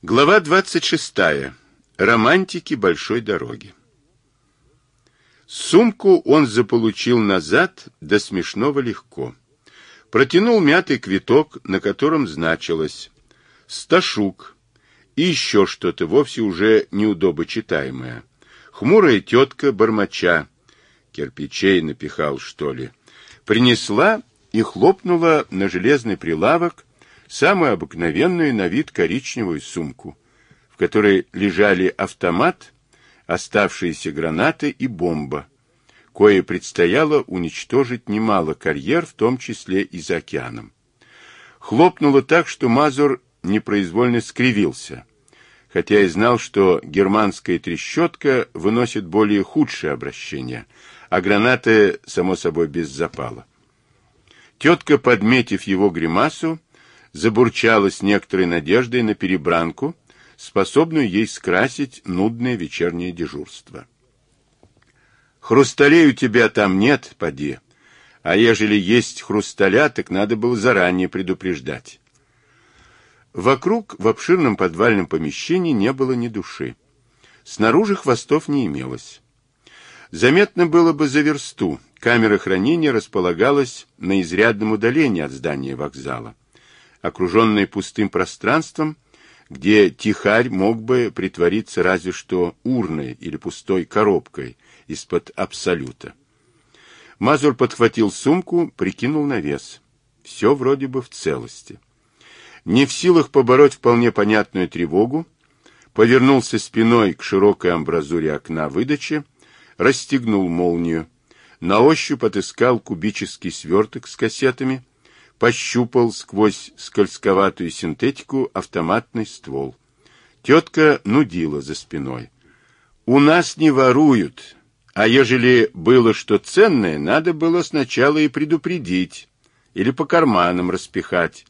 Глава 26. Романтики большой дороги. Сумку он заполучил назад до смешного легко. Протянул мятый квиток, на котором значилось «Сташук» и еще что-то вовсе уже неудобочитаемое. Хмурая тетка бормоча, кирпичей напихал, что ли, принесла и хлопнула на железный прилавок самую обыкновенную на вид коричневую сумку, в которой лежали автомат, оставшиеся гранаты и бомба, кое предстояло уничтожить немало карьер, в том числе и за океаном. Хлопнуло так, что Мазур непроизвольно скривился, хотя и знал, что германская трещотка выносит более худшее обращение, а гранаты, само собой, без запала. Тетка, подметив его гримасу, забурчала с некоторой надеждой на перебранку, способную ей скрасить нудное вечернее дежурство. «Хрусталей у тебя там нет, поди, а ежели есть хрусталя, так надо было заранее предупреждать». Вокруг в обширном подвальном помещении не было ни души. Снаружи хвостов не имелось. Заметно было бы за версту. Камера хранения располагалась на изрядном удалении от здания вокзала окруженной пустым пространством, где тихарь мог бы притвориться разве что урной или пустой коробкой из-под абсолюта. Мазур подхватил сумку, прикинул на вес. Все вроде бы в целости. Не в силах побороть вполне понятную тревогу, повернулся спиной к широкой амбразуре окна выдачи, расстегнул молнию, на ощупь отыскал кубический сверток с кассетами, пощупал сквозь скользковатую синтетику автоматный ствол. Тетка нудила за спиной. «У нас не воруют, а ежели было что ценное, надо было сначала и предупредить или по карманам распихать.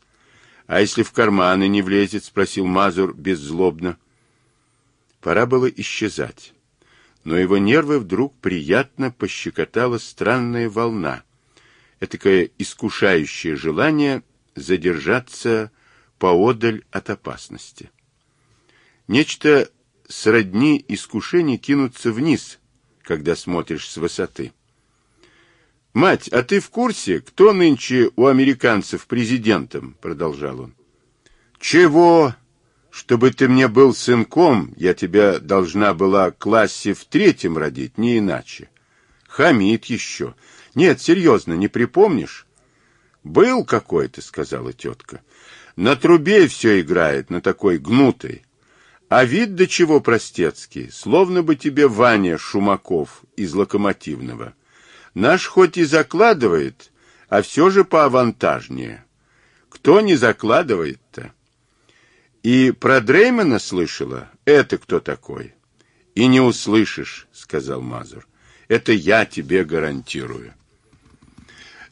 А если в карманы не влезет?» — спросил Мазур беззлобно. Пора было исчезать. Но его нервы вдруг приятно пощекотала странная волна — этакое искушающее желание задержаться поодаль от опасности. Нечто сродни искушению кинуться вниз, когда смотришь с высоты. «Мать, а ты в курсе, кто нынче у американцев президентом?» — продолжал он. «Чего? Чтобы ты мне был сынком, я тебя должна была классе в третьем родить, не иначе. Хамит еще. Нет, серьезно, не припомнишь? Был какой-то, сказала тетка. На трубе все играет, на такой гнутой. А вид до чего простецкий, словно бы тебе Ваня Шумаков из локомотивного. Наш хоть и закладывает, а все же поавантажнее. Кто не закладывает-то? И про Дреймана слышала? Это кто такой? И не услышишь, сказал Мазур. Это я тебе гарантирую.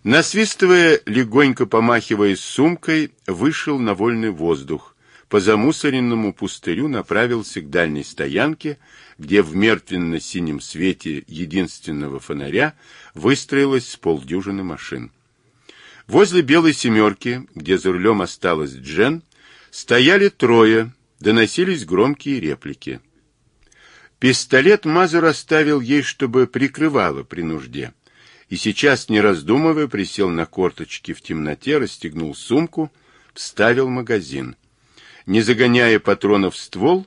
Насвистывая, легонько помахивая сумкой, вышел на вольный воздух. По замусоренному пустырю направился к дальней стоянке, где в мертвенно-синем свете единственного фонаря выстроилось с полдюжины машин. Возле белой семерки, где за рулем осталась Джен, стояли трое, доносились громкие реплики. Пистолет Мазур оставил ей, чтобы прикрывала при нужде и сейчас, не раздумывая, присел на корточки в темноте, расстегнул сумку, вставил магазин. Не загоняя патронов в ствол,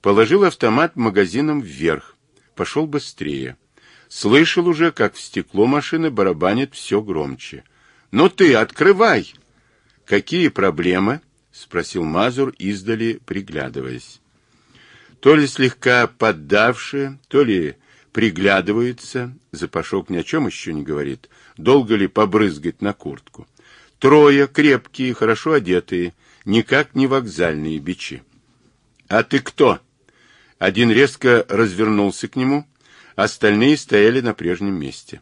положил автомат магазином вверх, пошел быстрее. Слышал уже, как в стекло машины барабанит все громче. «Ну ты, открывай!» «Какие проблемы?» — спросил Мазур, издали приглядываясь. То ли слегка поддавшие, то ли приглядывается, запашок ни о чем еще не говорит, долго ли побрызгать на куртку. Трое, крепкие, хорошо одетые, никак не вокзальные бичи. «А ты кто?» Один резко развернулся к нему, остальные стояли на прежнем месте.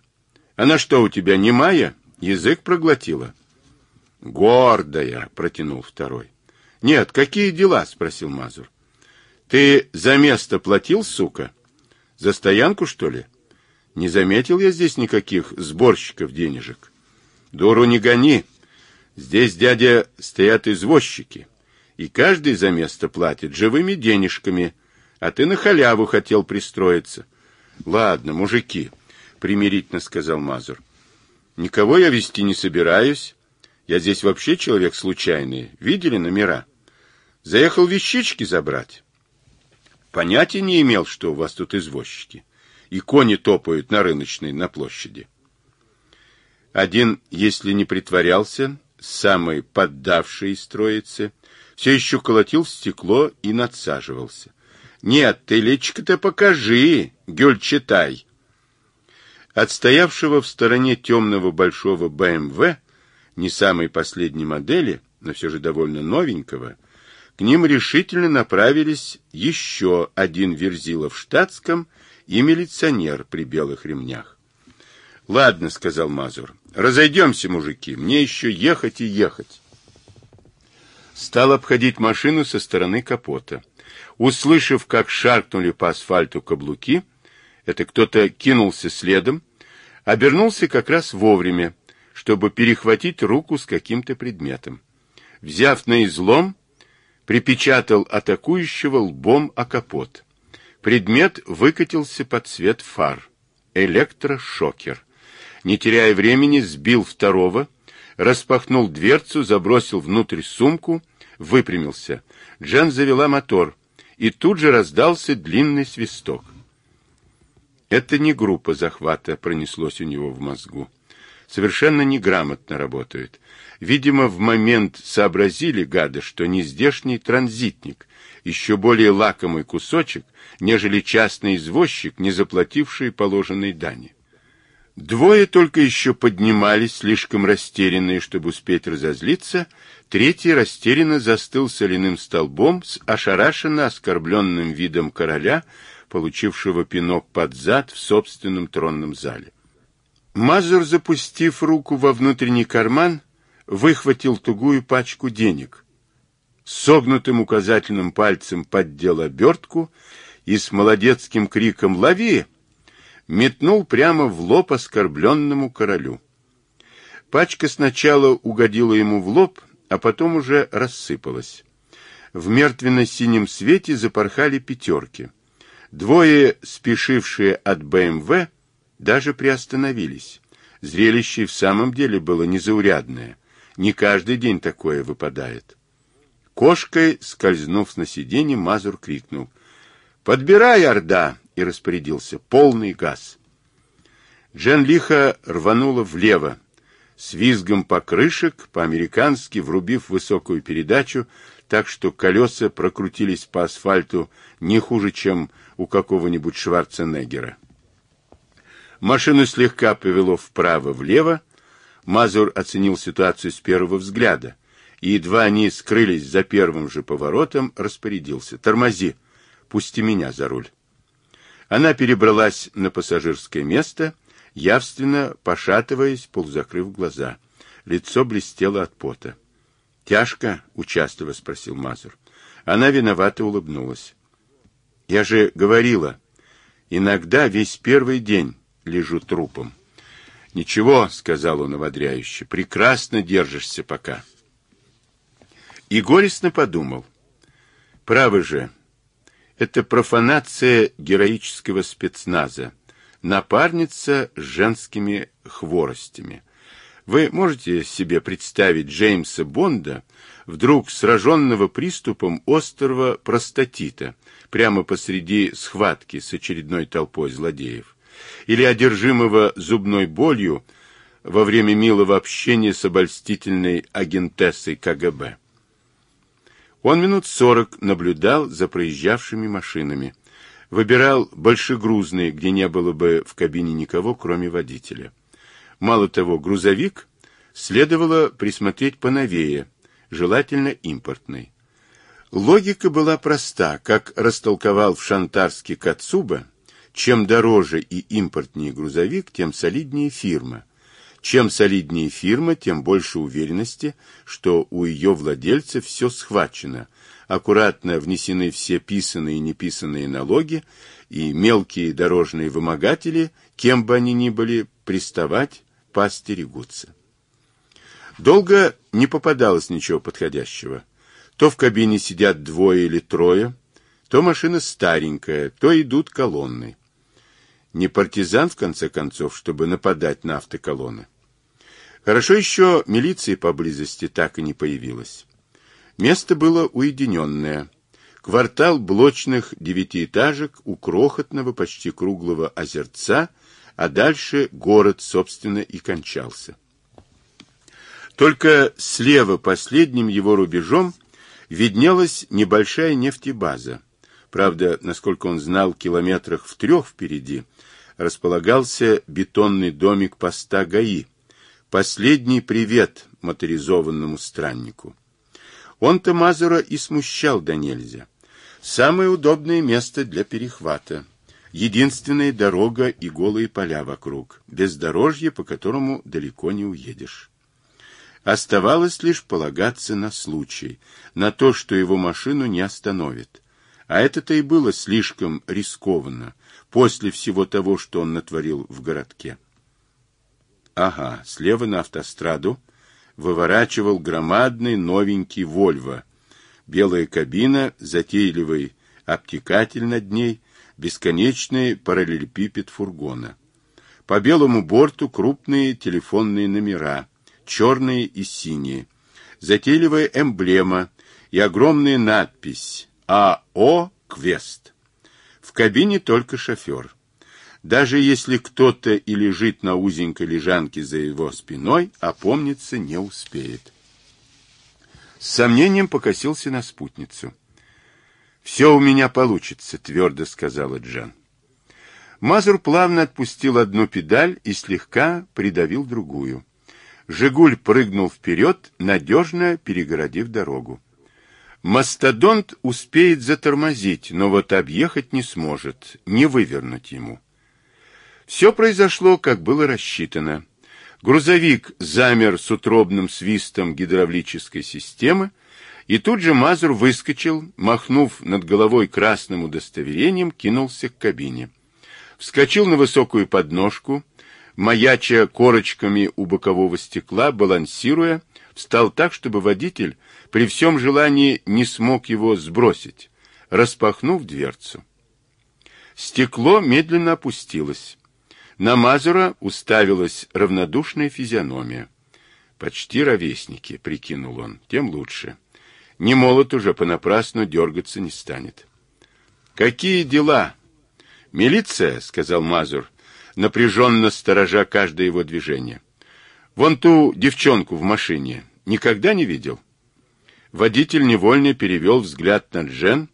«Она что, у тебя немая? Язык проглотила?» «Гордая», — протянул второй. «Нет, какие дела?» — спросил Мазур. «Ты за место платил, сука?» За стоянку, что ли? Не заметил я здесь никаких сборщиков денежек. Дуру не гони. Здесь, дядя, стоят извозчики. И каждый за место платит живыми денежками, а ты на халяву хотел пристроиться. Ладно, мужики, примирительно сказал Мазур. Никого я вести не собираюсь. Я здесь вообще человек случайный. Видели номера? Заехал вещички забрать. Понятия не имел, что у вас тут извозчики. И кони топают на рыночной, на площади. Один, если не притворялся, самый поддавший из троицы, все еще колотил в стекло и надсаживался. «Нет, ты личико-то покажи, Гюль, читай!» От стоявшего в стороне темного большого БМВ, не самой последней модели, но все же довольно новенького, к ним решительно направились еще один верзила в штатском и милиционер при белых ремнях. «Ладно», — сказал Мазур, — «разойдемся, мужики, мне еще ехать и ехать». Стал обходить машину со стороны капота. Услышав, как шаркнули по асфальту каблуки, это кто-то кинулся следом, обернулся как раз вовремя, чтобы перехватить руку с каким-то предметом. Взяв на излом, припечатал атакующего лбом о капот. Предмет выкатился под свет фар. Электрошокер. Не теряя времени, сбил второго, распахнул дверцу, забросил внутрь сумку, выпрямился. Джен завела мотор, и тут же раздался длинный свисток. Это не группа захвата, пронеслось у него в мозгу. Совершенно неграмотно работают. Видимо, в момент сообразили гады, что не здешний транзитник, еще более лакомый кусочек, нежели частный извозчик, не заплативший положенной дани. Двое только еще поднимались, слишком растерянные, чтобы успеть разозлиться, третий растерянно застыл соляным столбом с ошарашенно оскорбленным видом короля, получившего пинок под зад в собственном тронном зале. Мазур, запустив руку во внутренний карман, выхватил тугую пачку денег, согнутым указательным пальцем поддел обертку и с молодецким криком «Лови!» метнул прямо в лоб оскорбленному королю. Пачка сначала угодила ему в лоб, а потом уже рассыпалась. В мертвенно-синем свете запорхали пятерки. Двое, спешившие от БМВ, даже приостановились. Зрелище в самом деле было незаурядное. Не каждый день такое выпадает. Кошкой, скользнув на сиденье, Мазур крикнул. «Подбирай, Орда!» и распорядился. «Полный газ!» Джен лихо рванула влево, с визгом покрышек, по-американски врубив высокую передачу, так что колеса прокрутились по асфальту не хуже, чем у какого-нибудь Шварценеггера. Машину слегка повело вправо-влево. Мазур оценил ситуацию с первого взгляда, и едва они скрылись за первым же поворотом, распорядился. «Тормози, пусти меня за руль». Она перебралась на пассажирское место, явственно пошатываясь, полузакрыв глаза. Лицо блестело от пота. «Тяжко?» — участливо спросил Мазур. Она виновато улыбнулась. «Я же говорила, иногда весь первый день лежу трупом. «Ничего», — сказал он ободряюще, — «прекрасно держишься пока». И горестно подумал. Правы же, это профанация героического спецназа, напарница с женскими хворостями. Вы можете себе представить Джеймса Бонда, вдруг сраженного приступом острого простатита, прямо посреди схватки с очередной толпой злодеев? Или одержимого зубной болью во время милого общения с обольстительной агентессой КГБ. Он минут сорок наблюдал за проезжавшими машинами, выбирал большегрузные, где не было бы в кабине никого, кроме водителя. Мало того, грузовик следовало присмотреть поновее, желательно импортный. Логика была проста, как растолковал в Шантарске Кацуба, чем дороже и импортнее грузовик, тем солиднее фирма. Чем солиднее фирма, тем больше уверенности, что у ее владельца все схвачено, аккуратно внесены все писанные и неписанные налоги, и мелкие дорожные вымогатели, кем бы они ни были, приставать постерегутся. Долго не попадалось ничего подходящего. То в кабине сидят двое или трое, то машина старенькая, то идут колонны. Не партизан, в конце концов, чтобы нападать на автоколонны. Хорошо еще милиции поблизости так и не появилось. Место было уединенное. Квартал блочных девятиэтажек у крохотного, почти круглого озерца, а дальше город, собственно, и кончался. Только слева последним его рубежом виднелась небольшая нефтебаза. Правда, насколько он знал, километрах в трех впереди располагался бетонный домик поста ГАИ. Последний привет моторизованному страннику. Он-то Мазура и смущал да нельзя. Самое удобное место для перехвата. Единственная дорога и голые поля вокруг, бездорожье, по которому далеко не уедешь. Оставалось лишь полагаться на случай, на то, что его машину не остановит. А это-то и было слишком рискованно после всего того, что он натворил в городке. Ага, слева на автостраду выворачивал громадный новенький «Вольво». Белая кабина, затейливый обтекатель над ней, бесконечный параллелепипед фургона. По белому борту крупные телефонные номера — черные и синие, затейливая эмблема и огромная надпись «АО Квест». В кабине только шофер. Даже если кто-то и лежит на узенькой лежанке за его спиной, опомниться не успеет. С сомнением покосился на спутницу. «Все у меня получится», — твердо сказала Джан. Мазур плавно отпустил одну педаль и слегка придавил другую. Жигуль прыгнул вперед, надежно перегородив дорогу. Мастодонт успеет затормозить, но вот объехать не сможет, не вывернуть ему. Все произошло, как было рассчитано. Грузовик замер с утробным свистом гидравлической системы, и тут же Мазур выскочил, махнув над головой красным удостоверением, кинулся к кабине. Вскочил на высокую подножку, маяча корочками у бокового стекла, балансируя, встал так, чтобы водитель при всем желании не смог его сбросить, распахнув дверцу. Стекло медленно опустилось. На Мазура уставилась равнодушная физиономия. «Почти ровесники», — прикинул он, — «тем лучше. Не молот уже понапрасну дергаться не станет». «Какие дела?» «Милиция», — сказал Мазур, напряженно сторожа каждое его движение. «Вон ту девчонку в машине никогда не видел?» Водитель невольно перевел взгляд на Джен,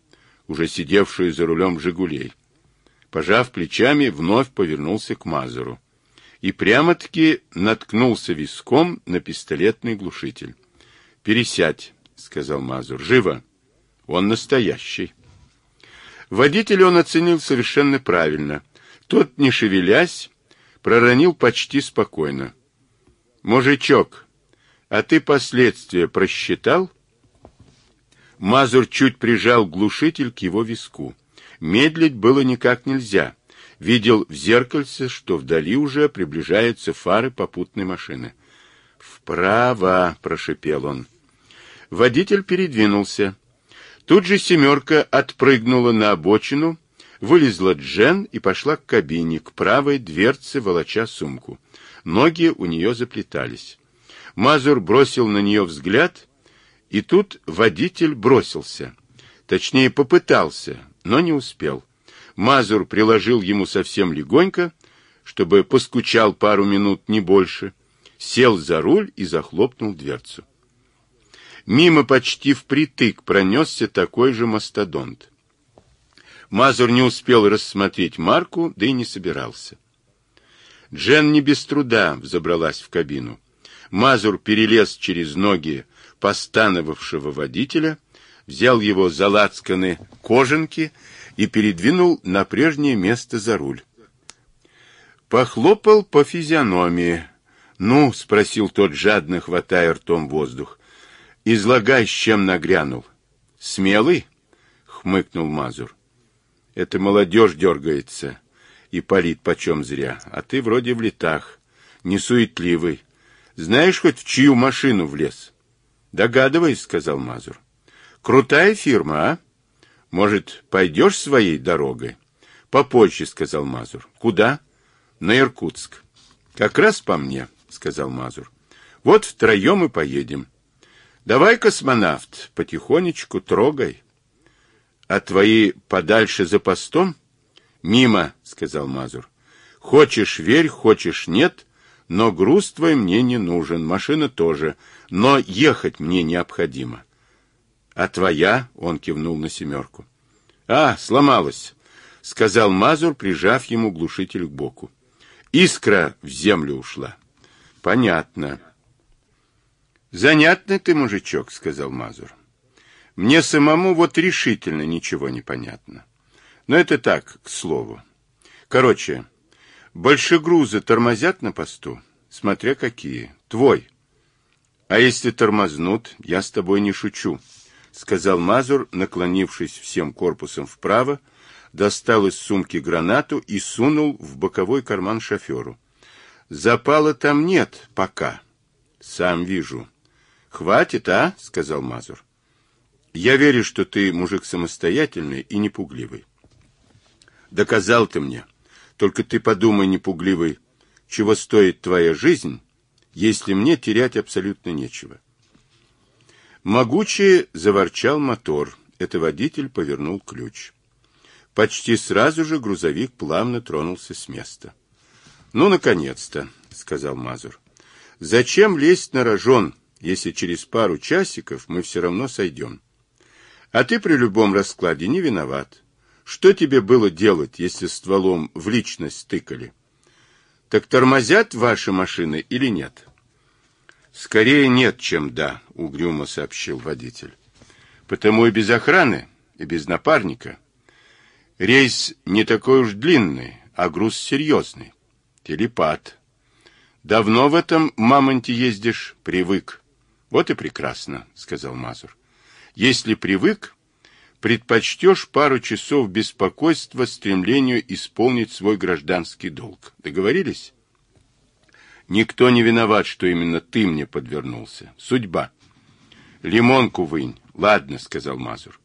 уже сидевшую за рулем «Жигулей». Пожав плечами, вновь повернулся к Мазуру и прямо-таки наткнулся виском на пистолетный глушитель. «Пересядь», — сказал Мазур. «Живо! Он настоящий». Водитель он оценил совершенно правильно — тот, не шевелясь, проронил почти спокойно. «Мужичок, а ты последствия просчитал?» Мазур чуть прижал глушитель к его виску. Медлить было никак нельзя. Видел в зеркальце, что вдали уже приближаются фары попутной машины. «Вправо!» — прошипел он. Водитель передвинулся. Тут же «семерка» отпрыгнула на обочину Вылезла Джен и пошла к кабине, к правой дверце, волоча сумку. Ноги у нее заплетались. Мазур бросил на нее взгляд, и тут водитель бросился. Точнее, попытался, но не успел. Мазур приложил ему совсем легонько, чтобы поскучал пару минут, не больше, сел за руль и захлопнул дверцу. Мимо почти впритык пронесся такой же мастодонт. Мазур не успел рассмотреть марку, да и не собирался. Джен не без труда взобралась в кабину. Мазур перелез через ноги постановавшего водителя, взял его за лацканы кожанки и передвинул на прежнее место за руль. Похлопал по физиономии. «Ну?» — спросил тот, жадно хватая ртом воздух. «Излагай, с чем нагрянул». «Смелый?» — хмыкнул Мазур. Это молодежь дергается. И палит почем зря. А ты вроде в летах. Не суетливый. Знаешь хоть в чью машину влез? Догадываюсь, сказал Мазур. Крутая фирма, а? Может, пойдешь своей дорогой? Попозже, сказал Мазур. Куда? На Иркутск. Как раз по мне, сказал Мазур. Вот втроем и поедем. Давай, космонавт, потихонечку трогай. А твои подальше за постом? Мимо, сказал Мазур. Хочешь верь, хочешь нет, но груз твой мне не нужен, машина тоже, но ехать мне необходимо. А твоя, он кивнул на семерку. А, сломалась, сказал Мазур, прижав ему глушитель к боку. Искра в землю ушла. Понятно. Занятный ты мужичок, сказал Мазур. Мне самому вот решительно ничего не понятно. Но это так, к слову. Короче, большегрузы тормозят на посту, смотря какие. Твой. А если тормознут, я с тобой не шучу, сказал Мазур, наклонившись всем корпусом вправо, достал из сумки гранату и сунул в боковой карман шоферу. Запала там нет пока. Сам вижу. Хватит, а? сказал Мазур. Я верю, что ты мужик самостоятельный и непугливый. Доказал ты мне. Только ты подумай, непугливый, чего стоит твоя жизнь, если мне терять абсолютно нечего. Могуче заворчал мотор. Это водитель повернул ключ. Почти сразу же грузовик плавно тронулся с места. «Ну, наконец-то», — сказал Мазур. «Зачем лезть на рожон, если через пару часиков мы все равно сойдем? А ты при любом раскладе не виноват. Что тебе было делать, если стволом в личность тыкали? Так тормозят ваши машины или нет? Скорее нет, чем да, угрюмо сообщил водитель. Потому и без охраны, и без напарника. Рейс не такой уж длинный, а груз серьезный. Телепат. Давно в этом мамонте ездишь? Привык. Вот и прекрасно, сказал Мазур. Если привык, предпочтешь пару часов беспокойства стремлению исполнить свой гражданский долг. Договорились? Никто не виноват, что именно ты мне подвернулся. Судьба. Лимонку вынь. Ладно, сказал Мазур.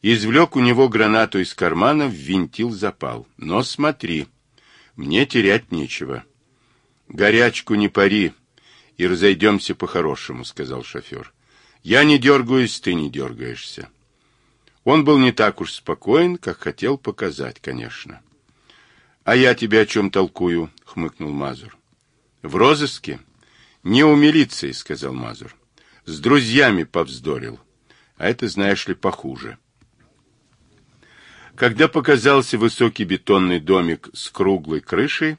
Извлек у него гранату из кармана, ввинтил запал. Но смотри, мне терять нечего. Горячку не пари, и разойдемся по-хорошему, сказал шофер. Я не дергаюсь, ты не дергаешься. Он был не так уж спокоен, как хотел показать, конечно. — А я тебе о чем толкую? — хмыкнул Мазур. — В розыске? — Не у милиции, — сказал Мазур. — С друзьями повздорил. А это, знаешь ли, похуже. Когда показался высокий бетонный домик с круглой крышей,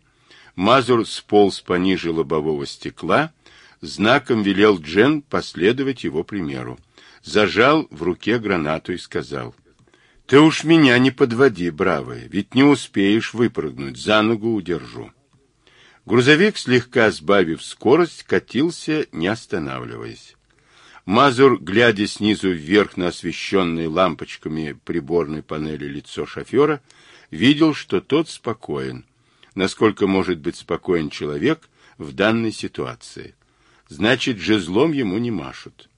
Мазур сполз пониже лобового стекла, знаком велел Джен последовать его примеру зажал в руке гранату и сказал, «Ты уж меня не подводи, бравый, ведь не успеешь выпрыгнуть, за ногу удержу». Грузовик, слегка сбавив скорость, катился, не останавливаясь. Мазур, глядя снизу вверх на освещенное лампочками приборной панели лицо шофера, видел, что тот спокоен, насколько может быть спокоен человек в данной ситуации. Значит, жезлом ему не машут.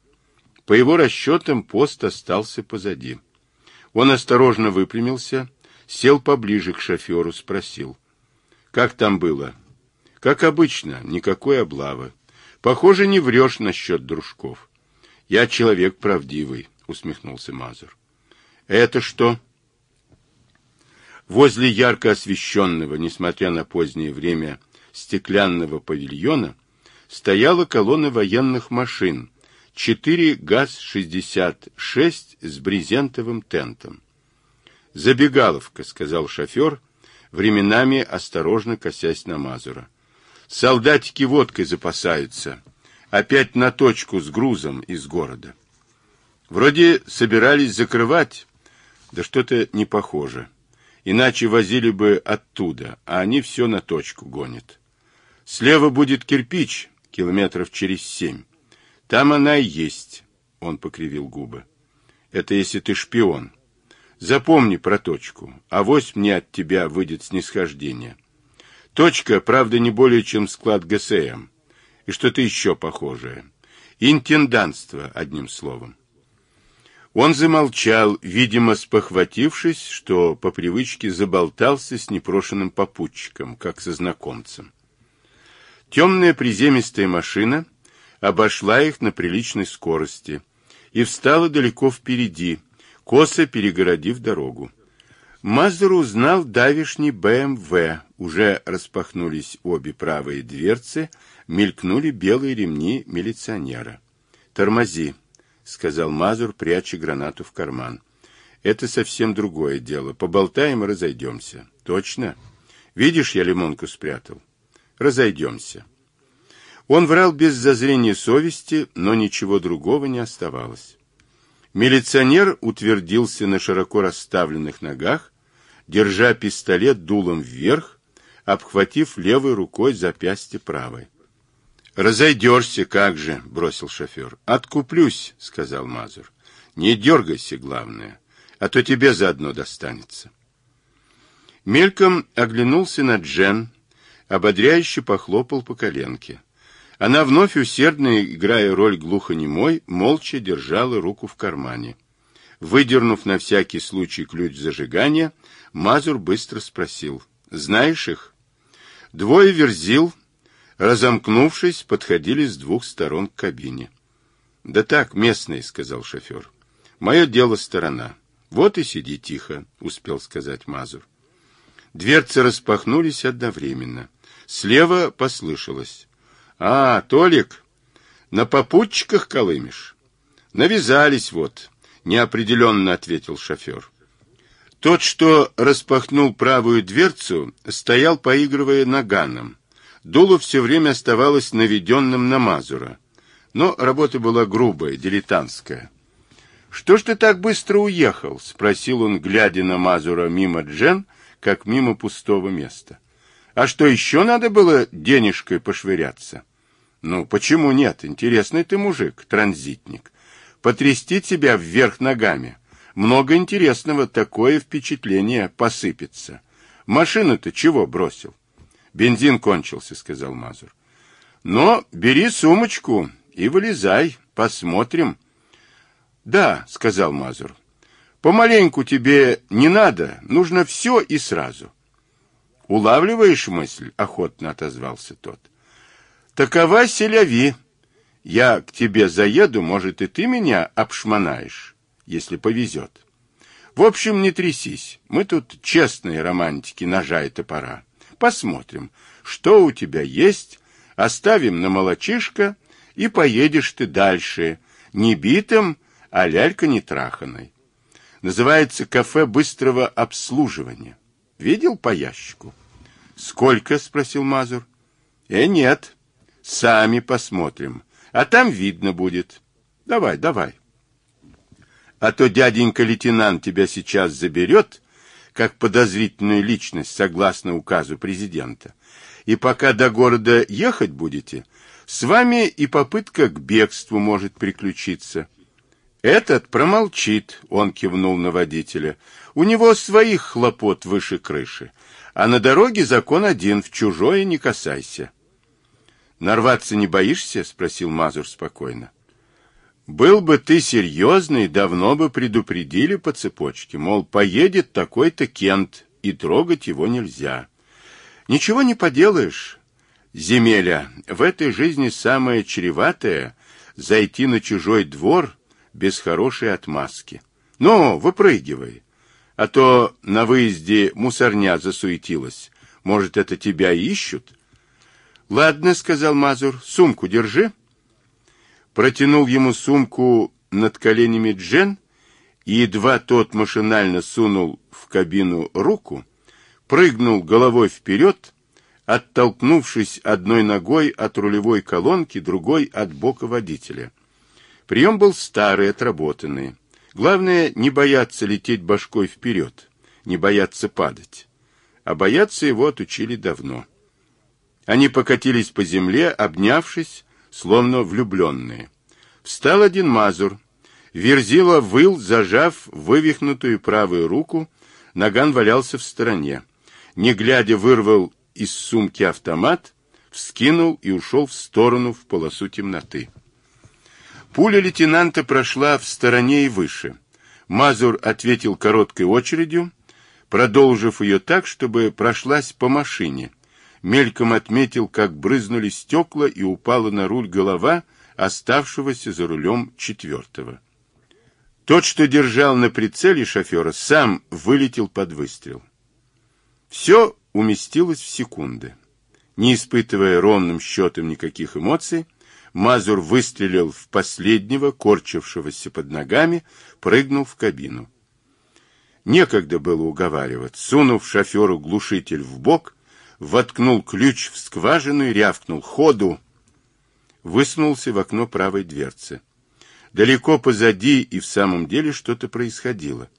По его расчетам, пост остался позади. Он осторожно выпрямился, сел поближе к шоферу, спросил. «Как там было?» «Как обычно, никакой облавы. Похоже, не врешь насчет дружков». «Я человек правдивый», — усмехнулся Мазур. «Это что?» Возле ярко освещенного, несмотря на позднее время, стеклянного павильона стояла колонна военных машин, четыре ГАЗ-66 с брезентовым тентом. «Забегаловка», — сказал шофер, временами осторожно косясь на Мазура. «Солдатики водкой запасаются. Опять на точку с грузом из города. Вроде собирались закрывать, да что-то не похоже. Иначе возили бы оттуда, а они все на точку гонят. Слева будет кирпич, километров через семь. Там она и есть, он покривил губы. Это если ты шпион. Запомни про точку, а вось мне от тебя выйдет снисхождение. Точка, правда, не более чем склад ГСМ. И что-то еще похожее. Интендантство, одним словом. Он замолчал, видимо, спохватившись, что по привычке заболтался с непрошенным попутчиком, как со знакомцем. Темная приземистая машина обошла их на приличной скорости и встала далеко впереди, косо перегородив дорогу. Мазур узнал давишний БМВ. Уже распахнулись обе правые дверцы, мелькнули белые ремни милиционера. «Тормози», — сказал Мазур, пряча гранату в карман. «Это совсем другое дело. Поболтаем и разойдемся». «Точно? Видишь, я лимонку спрятал». «Разойдемся». Он врал без зазрения совести, но ничего другого не оставалось. Милиционер утвердился на широко расставленных ногах, держа пистолет дулом вверх, обхватив левой рукой запястье правой. «Разойдешься, как же!» — бросил шофер. «Откуплюсь», — сказал Мазур. «Не дергайся, главное, а то тебе заодно достанется». Мельком оглянулся на Джен, ободряюще похлопал по коленке. Она вновь усердно, играя роль глухонемой, молча держала руку в кармане. Выдернув на всякий случай ключ зажигания, Мазур быстро спросил. «Знаешь их?» Двое верзил, разомкнувшись, подходили с двух сторон к кабине. «Да так, местные», — сказал шофер. «Мое дело сторона. Вот и сиди тихо», — успел сказать Мазур. Дверцы распахнулись одновременно. Слева послышалось. «А, Толик, на попутчиках колымешь?» «Навязались вот», — неопределенно ответил шофер. Тот, что распахнул правую дверцу, стоял, поигрывая наганом. Дуло все время оставалось наведенным на Мазура. Но работа была грубая, дилетантская. «Что ж ты так быстро уехал?» — спросил он, глядя на Мазура мимо Джен, как мимо пустого места. «А что, еще надо было денежкой пошвыряться?» «Ну, почему нет? Интересный ты мужик, транзитник потрясти тебя вверх ногами. Много интересного, такое впечатление посыпется. Машину-то чего бросил? Бензин кончился, сказал Мазур. Но бери сумочку и вылезай, посмотрим. Да, сказал Мазур. Помаленьку тебе не надо, нужно все и сразу. Улавливаешь мысль? Охотно отозвался тот. Такова селяви. Я к тебе заеду, может, и ты меня обшмонаешь, если повезет. В общем, не трясись. Мы тут честные романтики ножа и топора. Посмотрим, что у тебя есть, оставим на молочишко, и поедешь ты дальше, не битым, а лялька не траханой. Называется кафе быстрого обслуживания. Видел по ящику? Сколько? спросил Мазур. Э, нет. Сами посмотрим. А там видно будет. Давай, давай. А то дяденька-лейтенант тебя сейчас заберет, как подозрительную личность, согласно указу президента. И пока до города ехать будете, с вами и попытка к бегству может приключиться. Этот промолчит, он кивнул на водителя. У него своих хлопот выше крыши. А на дороге закон один, в чужое не касайся. Нарваться не боишься? спросил Мазур спокойно. Был бы ты серьезный, давно бы предупредили по цепочке, мол, поедет такой-то Кент, и трогать его нельзя. Ничего не поделаешь. Земеля, в этой жизни самое чреватое — зайти на чужой двор без хорошей отмазки. Ну, выпрыгивай, а то на выезде мусорня засуетилась. Может, это тебя ищут? — Ладно, сказал Мазур, сумку держи. Протянул ему сумку над коленями Джен, и едва тот машинально сунул в кабину руку, прыгнул головой вперед, оттолкнувшись одной ногой от рулевой колонки, другой от бока водителя. Прием был старый, отработанный. Главное, не бояться лететь башкой вперед, не бояться падать. А бояться его отучили давно. Они покатились по земле, обнявшись, словно влюбленные. Встал один мазур. Верзила выл, зажав вывихнутую правую руку, наган валялся в стороне. Не глядя, вырвал из сумки автомат, вскинул и ушел в сторону в полосу темноты. Пуля лейтенанта прошла в стороне и выше. Мазур ответил короткой очередью, продолжив ее так, чтобы прошлась по машине. Мельком отметил, как брызнули стекла и упала на руль голова оставшегося за рулем четвертого. Тот, что держал на прицеле шофера, сам вылетел под выстрел. Все уместилось в секунды. Не испытывая ровным счетом никаких эмоций, Мазур выстрелил в последнего, корчившегося под ногами, прыгнул в кабину. Некогда было уговаривать. Сунув шоферу глушитель в бок, воткнул ключ в скважину и рявкнул «Ходу!». Высунулся в окно правой дверцы. Далеко позади и в самом деле что-то происходило.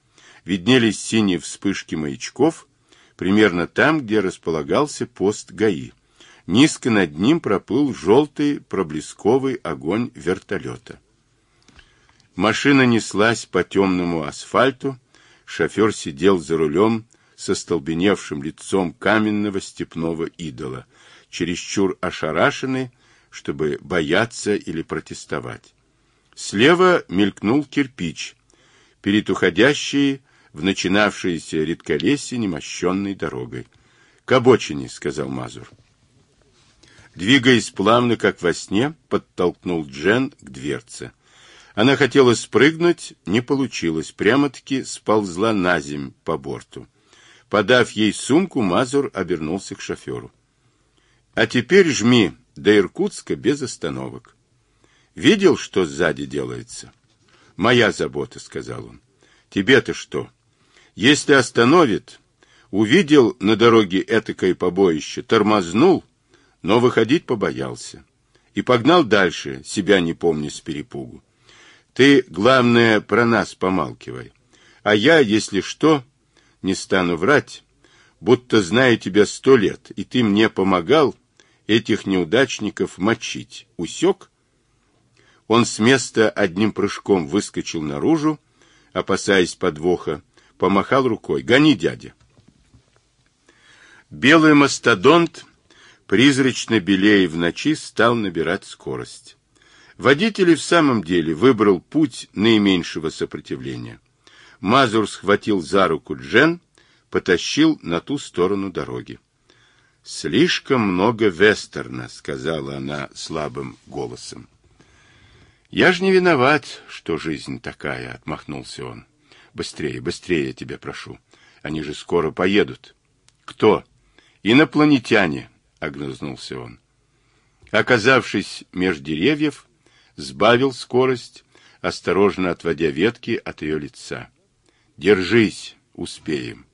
Виднелись синие вспышки маячков, примерно там, где располагался пост ГАИ. Низко над ним проплыл желтый проблесковый огонь вертолета. Машина неслась по темному асфальту, шофер сидел за рулем со столбеневшим лицом каменного степного идола, чересчур ошарашенный, чтобы бояться или протестовать. Слева мелькнул кирпич, перед уходящей в начинавшееся редколесье немощенной дорогой. — К обочине, — сказал Мазур. Двигаясь плавно, как во сне, подтолкнул Джен к дверце. Она хотела спрыгнуть, не получилось, прямо-таки сползла на земь по борту. Подав ей сумку, Мазур обернулся к шоферу. — А теперь жми до Иркутска без остановок. Видел, что сзади делается? — Моя забота, — сказал он. — Тебе-то что? Если остановит, увидел на дороге этакое побоище, тормознул — но выходить побоялся. И погнал дальше, себя не помня с перепугу. Ты, главное, про нас помалкивай. А я, если что, не стану врать, будто знаю тебя сто лет, и ты мне помогал этих неудачников мочить. Усек? Он с места одним прыжком выскочил наружу, опасаясь подвоха, помахал рукой. «Гони, дядя!» Белый мастодонт призрачно белее в ночи, стал набирать скорость. Водитель в самом деле выбрал путь наименьшего сопротивления. Мазур схватил за руку Джен, потащил на ту сторону дороги. «Слишком много вестерна», — сказала она слабым голосом. «Я ж не виноват, что жизнь такая», — отмахнулся он. «Быстрее, быстрее, я тебя прошу. Они же скоро поедут». «Кто?» «Инопланетяне», огрызнулся он. Оказавшись меж деревьев, сбавил скорость, осторожно отводя ветки от ее лица. «Держись, успеем».